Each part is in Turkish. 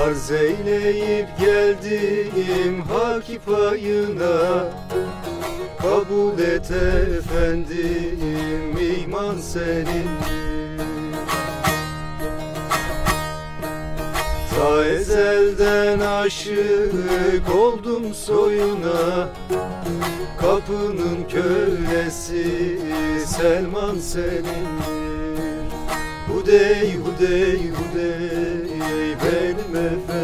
Arz eyleyip geldim haki payına Kabul et efendim iman senindir Ta ezelden aşık oldum soyuna. Kapının kölesi Selman senindir Hudey hudey hudey benim efendim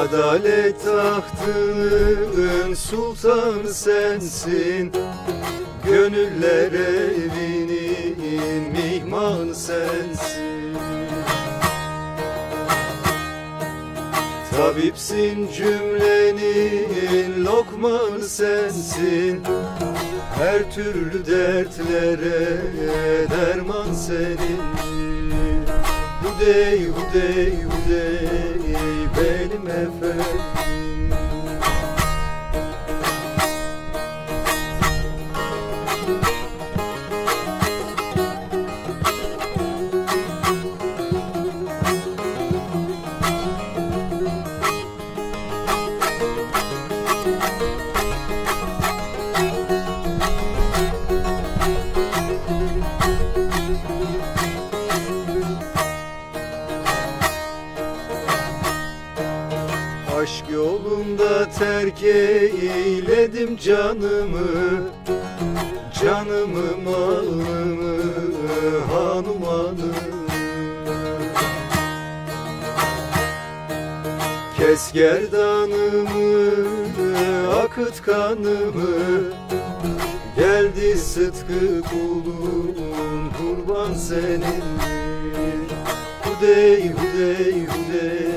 Adalet tahtının sultanı sensin. Gönüller evinin mihmanı sensin. Tabipsin cümlenin lokmanı sensin. Her türlü dertlere derman senindir Hudey hudey hudey never Aşk yolunda terk eyledim canımı Canımı malımı hanım hanım. Kes gerdanımı akıt kanımı Geldi sıtkı kulun kurban senindir Hudey hudey hudey